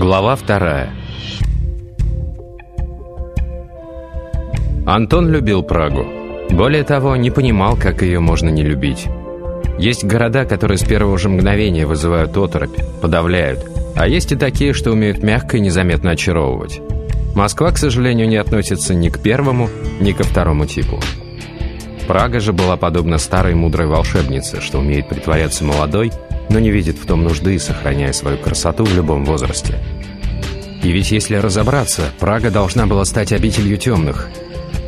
Глава вторая Антон любил Прагу. Более того, не понимал, как ее можно не любить. Есть города, которые с первого же мгновения вызывают оторопь, подавляют, а есть и такие, что умеют мягко и незаметно очаровывать. Москва, к сожалению, не относится ни к первому, ни ко второму типу. Прага же была подобна старой мудрой волшебнице, что умеет притворяться молодой, но не видит в том нужды, сохраняя свою красоту в любом возрасте. И ведь если разобраться, Прага должна была стать обителью темных.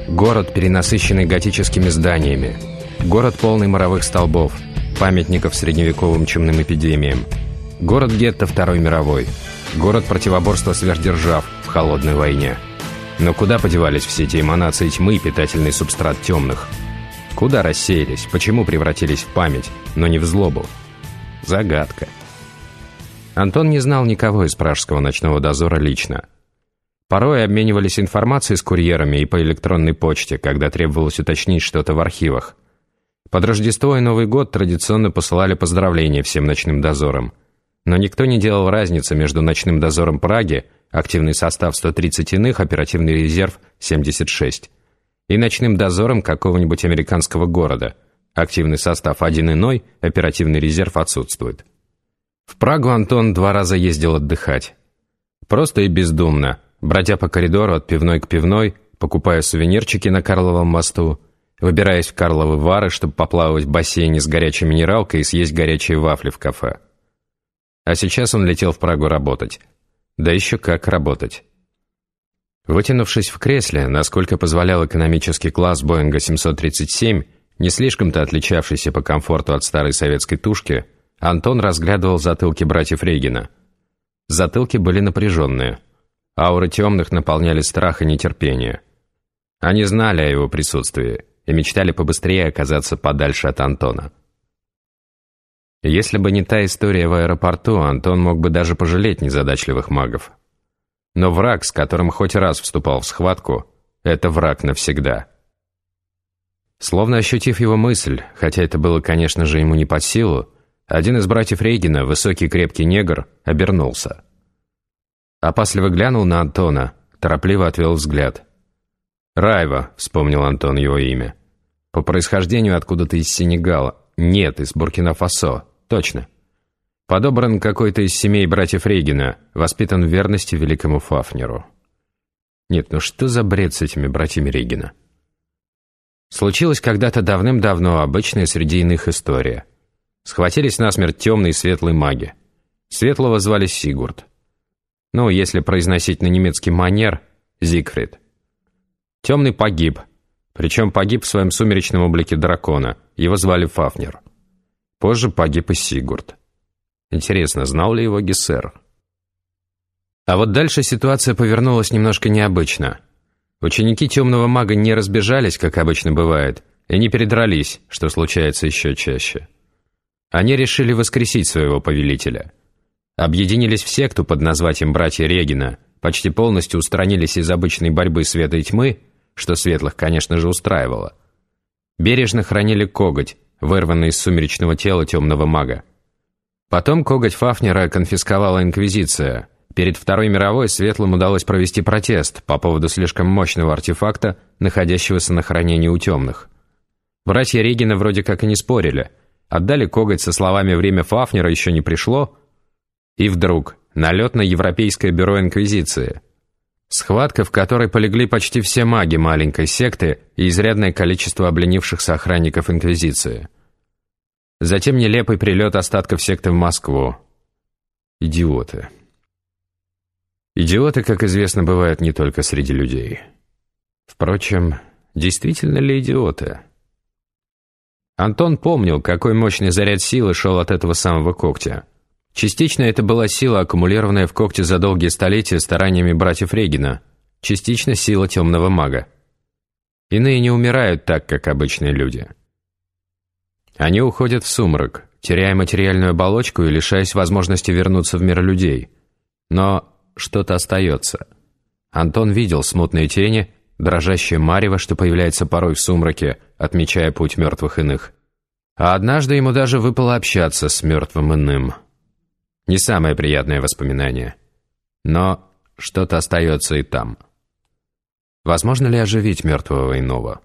Город, перенасыщенный готическими зданиями. Город, полный моровых столбов, памятников средневековым чумным эпидемиям. Город-гетто Второй мировой. Город противоборства сверхдержав в холодной войне. Но куда подевались все эти эманации тьмы, питательный субстрат темных – Куда рассеялись, почему превратились в память, но не в злобу? Загадка. Антон не знал никого из пражского ночного дозора лично. Порой обменивались информацией с курьерами и по электронной почте, когда требовалось уточнить что-то в архивах. Под Рождество и Новый год традиционно посылали поздравления всем ночным дозорам. Но никто не делал разницы между ночным дозором Праги, активный состав 130 иных, оперативный резерв 76, и ночным дозором какого-нибудь американского города. Активный состав один иной, оперативный резерв отсутствует. В Прагу Антон два раза ездил отдыхать. Просто и бездумно, бродя по коридору от пивной к пивной, покупая сувенирчики на Карловом мосту, выбираясь в Карловы Вары, чтобы поплавать в бассейне с горячей минералкой и съесть горячие вафли в кафе. А сейчас он летел в Прагу работать. Да еще как работать. Вытянувшись в кресле, насколько позволял экономический класс Боинга 737, не слишком-то отличавшийся по комфорту от старой советской тушки, Антон разглядывал затылки братьев Регина. Затылки были напряженные. Ауры темных наполняли страх и нетерпение. Они знали о его присутствии и мечтали побыстрее оказаться подальше от Антона. Если бы не та история в аэропорту, Антон мог бы даже пожалеть незадачливых магов. Но враг, с которым хоть раз вступал в схватку, это враг навсегда. Словно ощутив его мысль, хотя это было, конечно же, ему не под силу, один из братьев Рейгина, высокий крепкий негр, обернулся. Опасливо глянул на Антона, торопливо отвел взгляд. «Райва», — вспомнил Антон его имя. «По происхождению откуда-то из Сенегала. Нет, из Буркина-Фасо. Точно. Подобран какой-то из семей братьев Рейгина, воспитан в верности великому Фафнеру. Нет, ну что за бред с этими братьями Рейгина? Случилось когда-то давным-давно обычная среди иных история. Схватились насмерть темные и светлые маги. Светлого звали Сигурд. Ну, если произносить на немецкий манер, Зигфрид. Темный погиб, причем погиб в своем сумеречном облике дракона, его звали Фафнер. Позже погиб и Сигурд. Интересно, знал ли его Гессер? А вот дальше ситуация повернулась немножко необычно. Ученики темного мага не разбежались, как обычно бывает, и не передрались, что случается еще чаще. Они решили воскресить своего повелителя. Объединились в секту под названием «Братья Регина», почти полностью устранились из обычной борьбы света и тьмы, что светлых, конечно же, устраивало. Бережно хранили коготь, вырванный из сумеречного тела темного мага. Потом коготь Фафнера конфисковала Инквизиция. Перед Второй мировой Светлым удалось провести протест по поводу слишком мощного артефакта, находящегося на хранении у темных. Братья Регина вроде как и не спорили. Отдали коготь со словами «время Фафнера еще не пришло». И вдруг налет на Европейское бюро Инквизиции. Схватка, в которой полегли почти все маги маленькой секты и изрядное количество обленившихся охранников Инквизиции – Затем нелепый прилет остатков секты в Москву. Идиоты. Идиоты, как известно, бывают не только среди людей. Впрочем, действительно ли идиоты? Антон помнил, какой мощный заряд силы шел от этого самого когтя. Частично это была сила, аккумулированная в когте за долгие столетия стараниями братьев Регина, частично сила темного мага. Иные не умирают так, как обычные люди – они уходят в сумрак, теряя материальную оболочку и лишаясь возможности вернуться в мир людей. Но что-то остается. Антон видел смутные тени, дрожащее марево, что появляется порой в сумраке, отмечая путь мертвых иных. А однажды ему даже выпало общаться с мертвым иным. Не самое приятное воспоминание. Но что-то остается и там. Возможно ли оживить мертвого иного?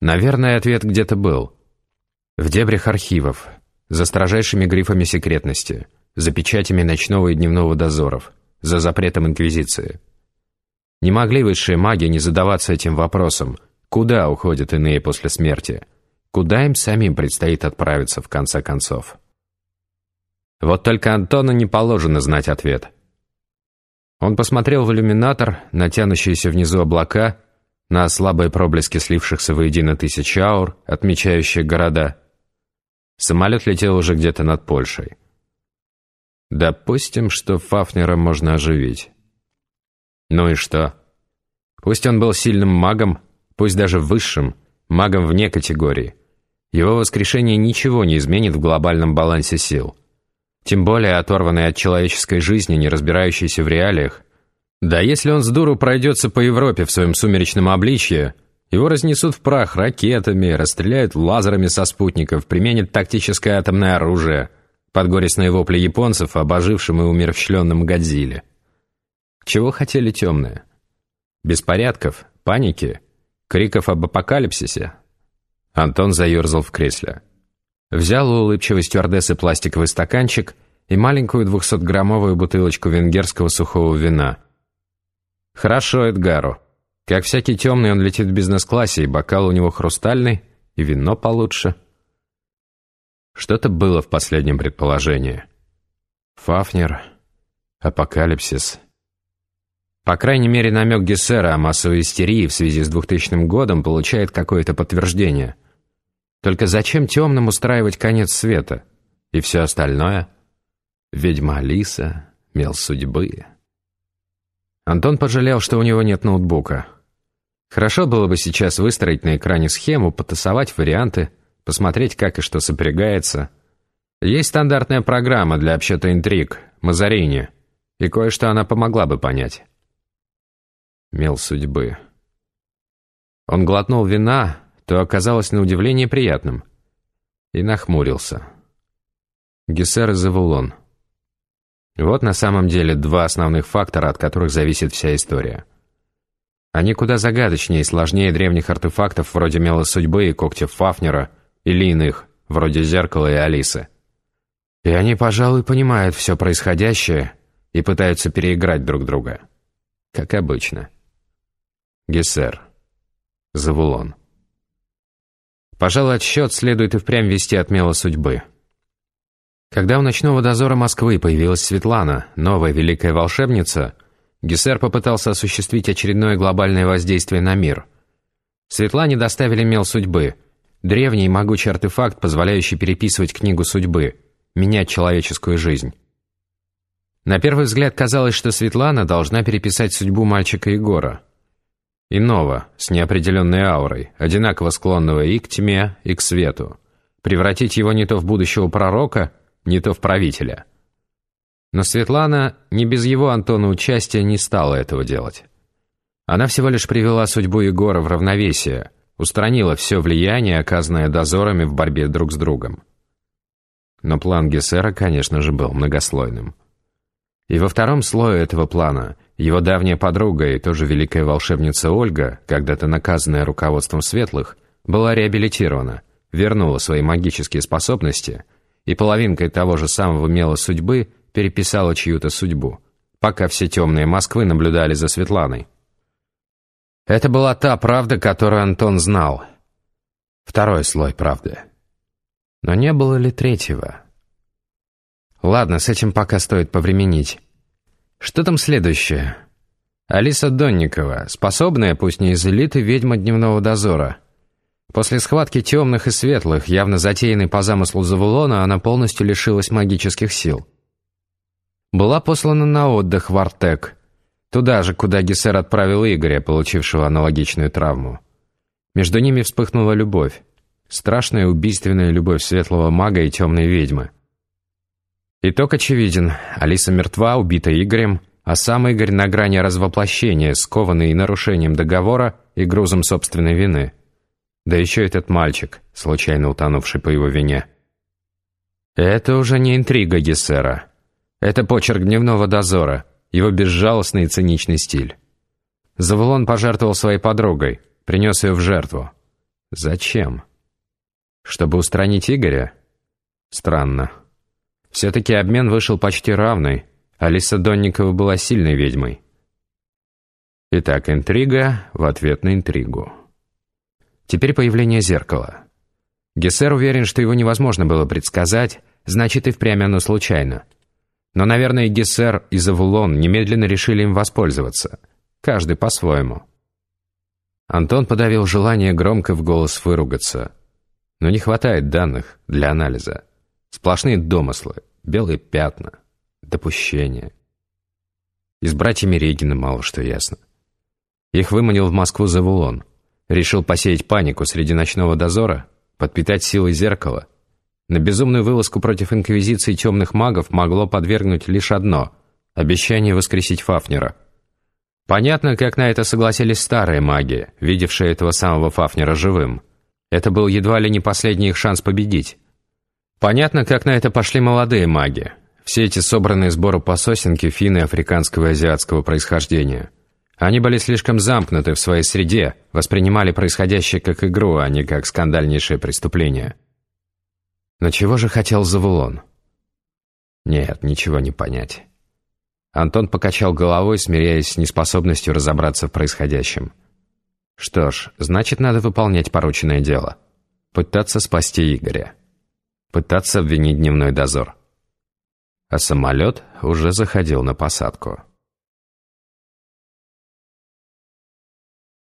Наверное, ответ где-то был. В дебрях архивов, за строжайшими грифами секретности, за печатями ночного и дневного дозоров, за запретом Инквизиции. Не могли высшие маги не задаваться этим вопросом, куда уходят иные после смерти, куда им самим предстоит отправиться в конце концов. Вот только Антону не положено знать ответ. Он посмотрел в иллюминатор, на внизу облака, на слабые проблески слившихся воедино тысяч аур, отмечающие города. Самолет летел уже где-то над Польшей. Допустим, что Фафнера можно оживить. Ну и что? Пусть он был сильным магом, пусть даже высшим, магом вне категории. Его воскрешение ничего не изменит в глобальном балансе сил. Тем более оторванный от человеческой жизни, не разбирающийся в реалиях. Да если он с дуру пройдется по Европе в своем сумеречном обличье, его разнесут в прах ракетами, расстреляют лазерами со спутников, применят тактическое атомное оружие под горестные вопли японцев, обожившим и умерщвленным Годзилле. Чего хотели темные? Беспорядков? Паники? Криков об апокалипсисе? Антон заерзал в кресле. Взял у улыбчивой стюардессы пластиковый стаканчик и маленькую двухсотграммовую бутылочку венгерского сухого вина. «Хорошо, Эдгару. Как всякий темный, он летит в бизнес-классе, и бокал у него хрустальный, и вино получше». Что-то было в последнем предположении. Фафнер, апокалипсис. По крайней мере, намек Гессера о массовой истерии в связи с 2000 годом получает какое-то подтверждение – только зачем темным устраивать конец света? И все остальное? Ведьма Алиса, мел судьбы. Антон пожалел, что у него нет ноутбука. Хорошо было бы сейчас выстроить на экране схему, потасовать варианты, посмотреть, как и что сопрягается. Есть стандартная программа для обсчета интриг, Мазарини, и кое-что она помогла бы понять. Мел судьбы. Он глотнул вина, то оказалось на удивление приятным. И нахмурился. Гессер и Завулон. Вот на самом деле два основных фактора, от которых зависит вся история. Они куда загадочнее и сложнее древних артефактов вроде Мела Судьбы и Когтев Фафнера, или иных, вроде Зеркала и Алисы. И они, пожалуй, понимают все происходящее и пытаются переиграть друг друга. Как обычно. Гессер. Завулон. Пожалуй, отсчет следует и впрямь вести от мела судьбы. Когда у ночного дозора Москвы появилась Светлана, новая великая волшебница, Гессер попытался осуществить очередное глобальное воздействие на мир. Светлане доставили мел судьбы, древний могучий артефакт, позволяющий переписывать книгу судьбы, менять человеческую жизнь. На первый взгляд казалось, что Светлана должна переписать судьбу мальчика Егора – Иного, с неопределенной аурой, одинаково склонного и к тьме, и к свету. Превратить его не то в будущего пророка, не то в правителя. Но Светлана не без его Антона участия не стала этого делать. Она всего лишь привела судьбу Егора в равновесие, устранила все влияние, оказанное дозорами в борьбе друг с другом. Но план Гессера, конечно же, был многослойным. И во втором слое этого плана его давняя подруга и тоже великая волшебница Ольга, когда-то наказанная руководством светлых, была реабилитирована, вернула свои магические способности и половинкой того же самого мела судьбы переписала чью-то судьбу, пока все темные Москвы наблюдали за Светланой. Это была та правда, которую Антон знал. Второй слой правды. Но не было ли третьего? Ладно, с этим пока стоит повременить. Что там следующее? Алиса Донникова, способная, пусть не из элиты, ведьма дневного дозора. После схватки темных и светлых, явно затеянной по замыслу Завулона, она полностью лишилась магических сил. Была послана на отдых в Артек, туда же, куда Гессер отправил Игоря, получившего аналогичную травму. Между ними вспыхнула любовь. Страшная убийственная любовь светлого мага и темной ведьмы. Итог очевиден. Алиса мертва, убита Игорем, а сам Игорь на грани развоплощения, скованный нарушением договора и грузом собственной вины. Да еще этот мальчик, случайно утонувший по его вине. Это уже не интрига Гессера. Это почерк дневного дозора, его безжалостный и циничный стиль. Завулон пожертвовал своей подругой, принес ее в жертву. Зачем? Чтобы устранить Игоря? Странно. Все-таки обмен вышел почти равный. Алиса Донникова была сильной ведьмой. Итак, интрига в ответ на интригу. Теперь появление зеркала. Гессер уверен, что его невозможно было предсказать, значит и впрямь оно случайно. Но, наверное, Гессер и Завулон немедленно решили им воспользоваться. Каждый по-своему. Антон подавил желание громко в голос выругаться. Но не хватает данных для анализа. Сплошные домыслы, белые пятна, допущения. И с братьями Регина мало что ясно. Их выманил в Москву Завулон. Решил посеять панику среди ночного дозора, подпитать силой зеркала. На безумную вылазку против Инквизиции темных магов могло подвергнуть лишь одно — обещание воскресить Фафнера. Понятно, как на это согласились старые маги, видевшие этого самого Фафнера живым. Это был едва ли не последний их шанс победить. Понятно, как на это пошли молодые маги. Все эти собранные сборы по сосенке финны африканского и азиатского происхождения. Они были слишком замкнуты в своей среде, воспринимали происходящее как игру, а не как скандальнейшее преступление. Но чего же хотел Завулон? Нет, ничего не понять. Антон покачал головой, смиряясь с неспособностью разобраться в происходящем. Что ж, значит, надо выполнять порученное дело. Пытаться спасти Игоря. Пытаться обвинить дневной дозор. А самолет уже заходил на посадку.